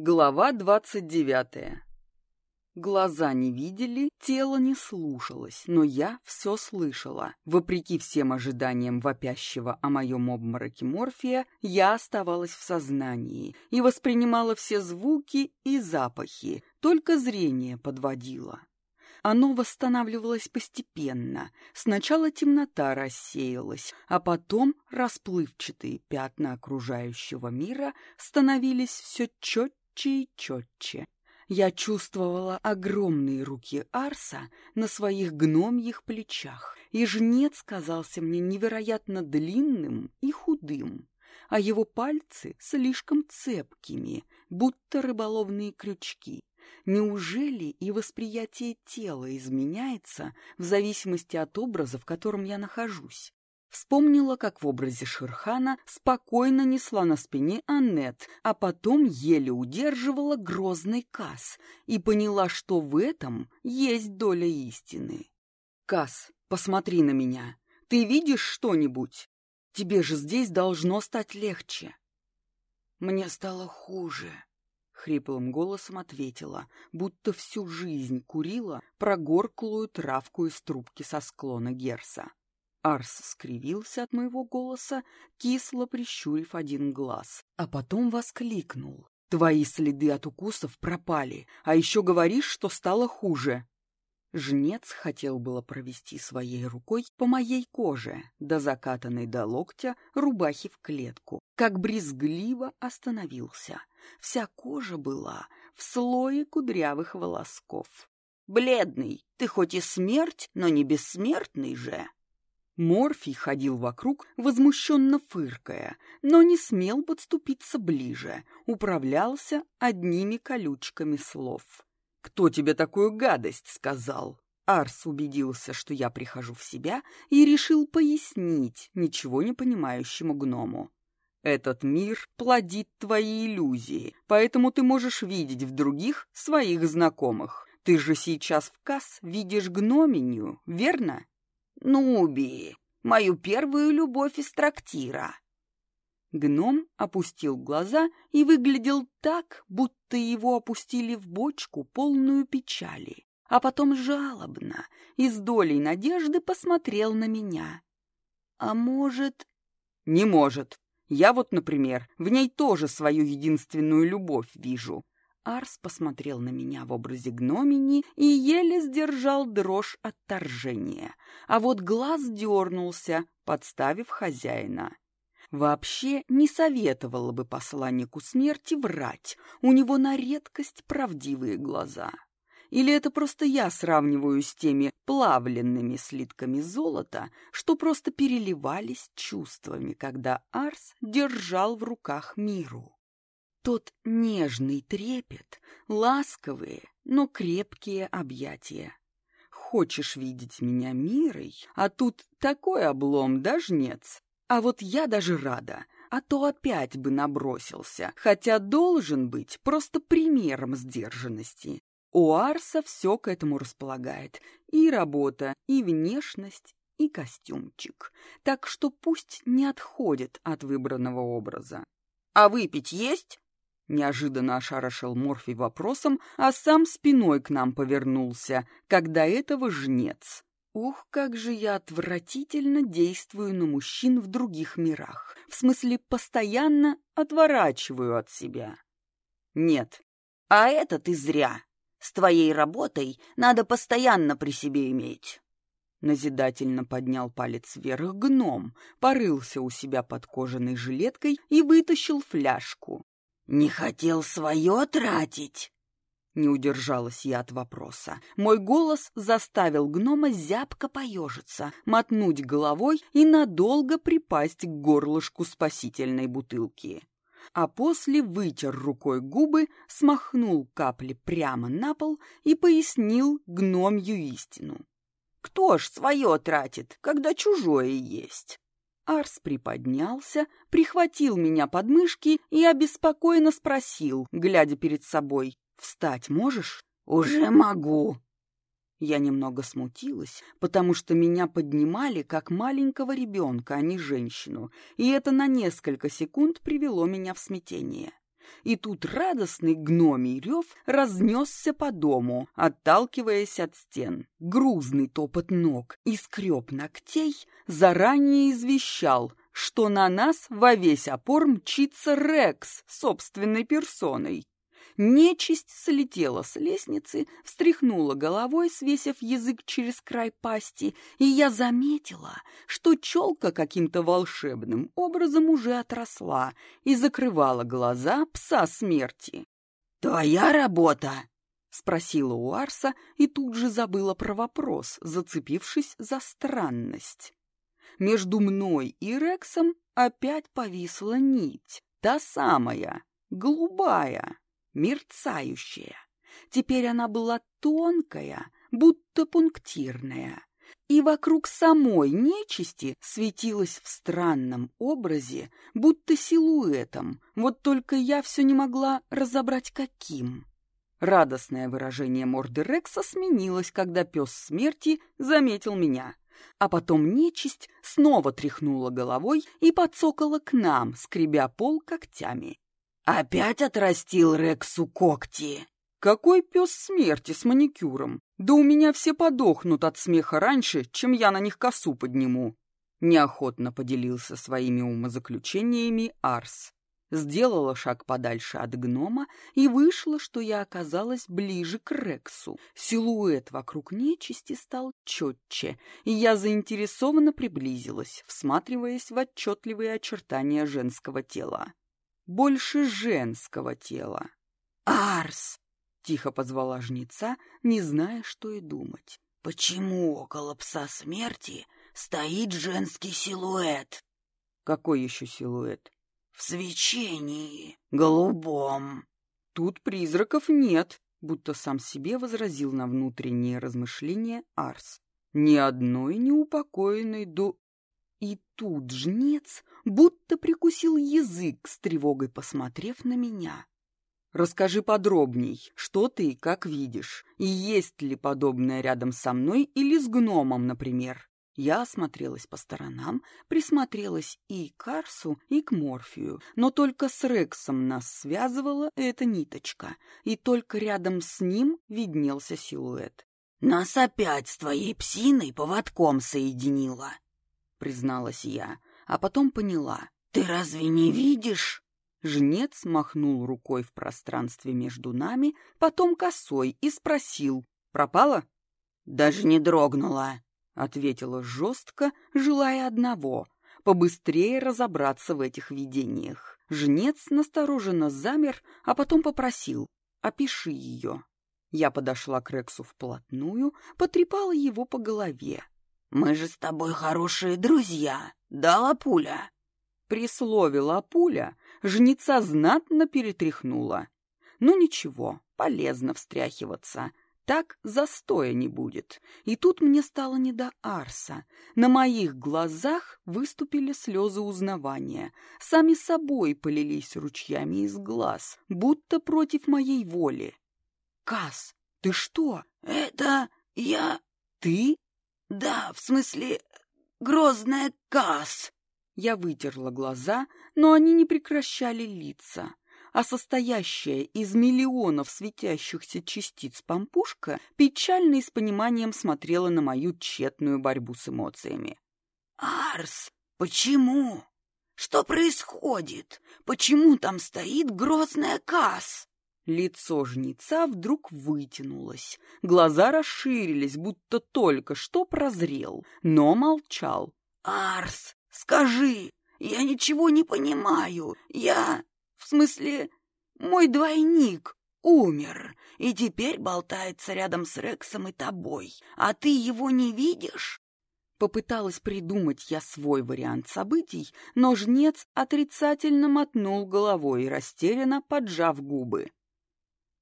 Глава двадцать девятая. Глаза не видели, тело не слушалось, но я все слышала. Вопреки всем ожиданиям вопящего о моем обмороке морфия, я оставалась в сознании и воспринимала все звуки и запахи, только зрение подводило. Оно восстанавливалось постепенно. Сначала темнота рассеялась, а потом расплывчатые пятна окружающего мира становились все четче четче и четче. Я чувствовала огромные руки Арса на своих гномьих плечах, и жнец казался мне невероятно длинным и худым, а его пальцы слишком цепкими, будто рыболовные крючки. Неужели и восприятие тела изменяется в зависимости от образа, в котором я нахожусь? Вспомнила, как в образе Шерхана спокойно несла на спине Аннет, а потом еле удерживала грозный Кас и поняла, что в этом есть доля истины. «Кас, посмотри на меня. Ты видишь что-нибудь? Тебе же здесь должно стать легче». «Мне стало хуже», — хриплым голосом ответила, будто всю жизнь курила прогорклую травку из трубки со склона Герса. Арс скривился от моего голоса, кисло прищурив один глаз, а потом воскликнул. «Твои следы от укусов пропали, а еще говоришь, что стало хуже». Жнец хотел было провести своей рукой по моей коже, до закатанной до локтя рубахи в клетку, как брезгливо остановился. Вся кожа была в слое кудрявых волосков. «Бледный, ты хоть и смерть, но не бессмертный же!» Морфий ходил вокруг, возмущенно фыркая, но не смел подступиться ближе, управлялся одними колючками слов. «Кто тебе такую гадость сказал?» Арс убедился, что я прихожу в себя, и решил пояснить ничего не понимающему гному. «Этот мир плодит твои иллюзии, поэтому ты можешь видеть в других своих знакомых. Ты же сейчас в Касс видишь гноминю, верно?» Нуби, мою первую любовь из трактира. Гном опустил глаза и выглядел так, будто его опустили в бочку, полную печали, а потом жалобно и с долей надежды посмотрел на меня. А может... Не может. Я вот, например, в ней тоже свою единственную любовь вижу. Арс посмотрел на меня в образе гномини и еле сдержал дрожь отторжения, а вот глаз дернулся, подставив хозяина. Вообще не советовала бы посланнику смерти врать, у него на редкость правдивые глаза. Или это просто я сравниваю с теми плавленными слитками золота, что просто переливались чувствами, когда Арс держал в руках миру? Тот нежный трепет, ласковые, но крепкие объятия. Хочешь видеть меня мирой, а тут такой облом, дожнец. А вот я даже рада, а то опять бы набросился, хотя должен быть просто примером сдержанности. У Арса все к этому располагает. И работа, и внешность, и костюмчик. Так что пусть не отходит от выбранного образа. «А выпить есть?» Неожиданно ошарашил Морфий вопросом, а сам спиной к нам повернулся, когда этого жнец. Ух, как же я отвратительно действую на мужчин в других мирах. В смысле, постоянно отворачиваю от себя. Нет. А это ты зря. С твоей работой надо постоянно при себе иметь. Назидательно поднял палец вверх гном, порылся у себя под кожаной жилеткой и вытащил фляжку. «Не хотел свое тратить?» Не удержалась я от вопроса. Мой голос заставил гнома зябко поежиться, мотнуть головой и надолго припасть к горлышку спасительной бутылки. А после вытер рукой губы, смахнул капли прямо на пол и пояснил гномью истину. «Кто ж свое тратит, когда чужое есть?» Арс приподнялся, прихватил меня под мышки и обеспокоенно спросил, глядя перед собой, «Встать можешь?» «Уже могу». Я немного смутилась, потому что меня поднимали как маленького ребенка, а не женщину, и это на несколько секунд привело меня в смятение. И тут радостный гномий рев разнесся по дому, отталкиваясь от стен. Грузный топот ног и скреб ногтей заранее извещал, что на нас во весь опор мчится Рекс собственной персоной. Нечисть слетела с лестницы, встряхнула головой, свесив язык через край пасти, и я заметила, что челка каким-то волшебным образом уже отросла и закрывала глаза пса смерти. «Твоя работа!» — спросила у Арса и тут же забыла про вопрос, зацепившись за странность. Между мной и Рексом опять повисла нить, та самая, голубая мерцающая. Теперь она была тонкая, будто пунктирная, и вокруг самой нечисти светилась в странном образе, будто силуэтом, вот только я все не могла разобрать каким. Радостное выражение морды Рекса сменилось, когда пес смерти заметил меня. А потом нечисть снова тряхнула головой и подсокала к нам, скребя пол когтями. Опять отрастил Рексу когти. Какой пес смерти с маникюром? Да у меня все подохнут от смеха раньше, чем я на них косу подниму. Неохотно поделился своими умозаключениями Арс. Сделала шаг подальше от гнома, и вышло, что я оказалась ближе к Рексу. Силуэт вокруг нечисти стал четче, и я заинтересованно приблизилась, всматриваясь в отчетливые очертания женского тела больше женского тела. «Арс!» — тихо позвала жнеца, не зная, что и думать. «Почему около пса смерти стоит женский силуэт?» «Какой еще силуэт?» «В свечении, голубом». «Тут призраков нет», — будто сам себе возразил на внутренние размышления Арс. «Ни одной неупокоенной до и тут жнец будто прикусил язык, с тревогой посмотрев на меня. «Расскажи подробней, что ты и как видишь, и есть ли подобное рядом со мной или с гномом, например?» Я осмотрелась по сторонам, присмотрелась и к Арсу, и к Морфию, но только с Рексом нас связывала эта ниточка, и только рядом с ним виднелся силуэт. «Нас опять с твоей псиной поводком соединило», — призналась я, а потом поняла. «Ты разве не видишь?» Жнец махнул рукой в пространстве между нами, потом косой и спросил. «Пропала?» «Даже не дрогнула», — ответила жестко, желая одного — побыстрее разобраться в этих видениях. Жнец настороженно замер, а потом попросил. «Опиши ее». Я подошла к Рексу вплотную, потрепала его по голове. «Мы же с тобой хорошие друзья, да, Лапуля?» При слове «Лапуля» жнеца знатно перетряхнула. Ну ничего, полезно встряхиваться, так застоя не будет. И тут мне стало не до Арса. На моих глазах выступили слезы узнавания. Сами собой полились ручьями из глаз, будто против моей воли. «Кас, ты что?» «Это я...» «Ты?» «Да, в смысле, грозная Касс!» Я вытерла глаза, но они не прекращали литься, а состоящая из миллионов светящихся частиц пампушка печально и с пониманием смотрела на мою тщетную борьбу с эмоциями. «Арс, почему? Что происходит? Почему там стоит грозная Касс?» Лицо жнеца вдруг вытянулось, глаза расширились, будто только что прозрел, но молчал. «Арс, скажи, я ничего не понимаю. Я... в смысле, мой двойник умер и теперь болтается рядом с Рексом и тобой, а ты его не видишь?» Попыталась придумать я свой вариант событий, но жнец отрицательно мотнул головой, растерянно поджав губы.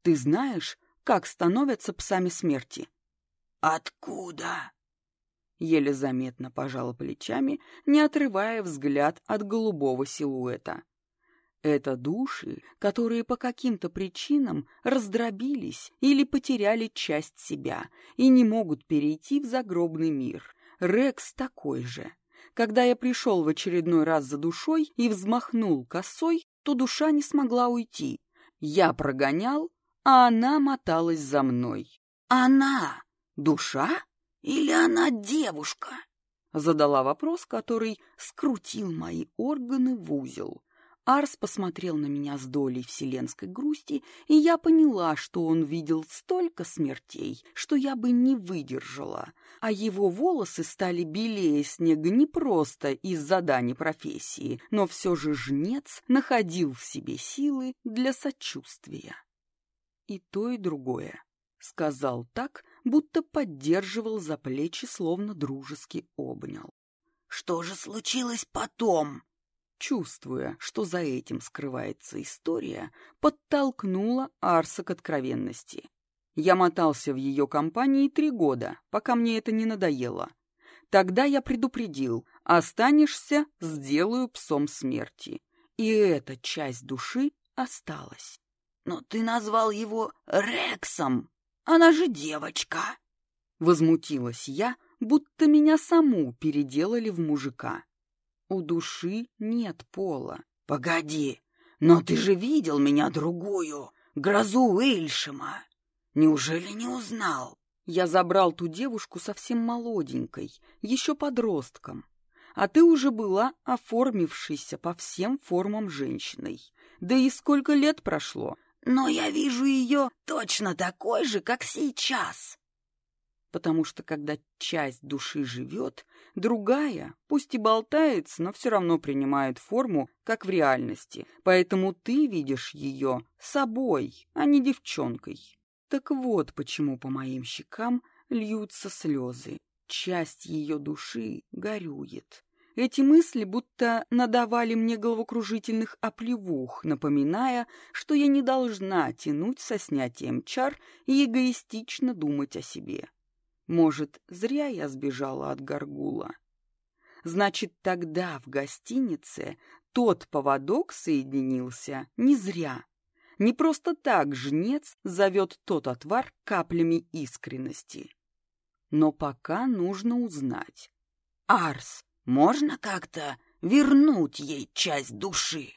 Ты знаешь, как становятся псами смерти? Откуда? Еле заметно пожала плечами, не отрывая взгляд от голубого силуэта. Это души, которые по каким-то причинам раздробились или потеряли часть себя и не могут перейти в загробный мир. Рекс такой же. Когда я пришел в очередной раз за душой и взмахнул косой, то душа не смогла уйти, Я прогонял, а она моталась за мной. «Она душа или она девушка?» Задала вопрос, который скрутил мои органы в узел. Арс посмотрел на меня с долей вселенской грусти, и я поняла, что он видел столько смертей, что я бы не выдержала, а его волосы стали белее снега не просто из-за дани профессии, но все же жнец находил в себе силы для сочувствия. И то, и другое. Сказал так, будто поддерживал за плечи, словно дружески обнял. «Что же случилось потом?» чувствуя, что за этим скрывается история, подтолкнула Арса к откровенности. Я мотался в ее компании три года, пока мне это не надоело. Тогда я предупредил, останешься, сделаю псом смерти. И эта часть души осталась. Но ты назвал его Рексом. Она же девочка. Возмутилась я, будто меня саму переделали в мужика. У души нет пола. Погоди, но ты же видел меня другую, грозу Уильшема. Неужели не узнал? Я забрал ту девушку совсем молоденькой, еще подростком. А ты уже была оформившейся по всем формам женщиной. Да и сколько лет прошло? Но я вижу ее точно такой же, как сейчас потому что когда часть души живет, другая, пусть и болтается, но все равно принимает форму, как в реальности, поэтому ты видишь ее собой, а не девчонкой. Так вот почему по моим щекам льются слезы. Часть ее души горюет. Эти мысли будто надавали мне головокружительных оплевух, напоминая, что я не должна тянуть со снятием чар и эгоистично думать о себе. Может, зря я сбежала от Гаргула. Значит, тогда в гостинице тот поводок соединился не зря. Не просто так жнец зовет тот отвар каплями искренности. Но пока нужно узнать. Арс, можно как-то вернуть ей часть души?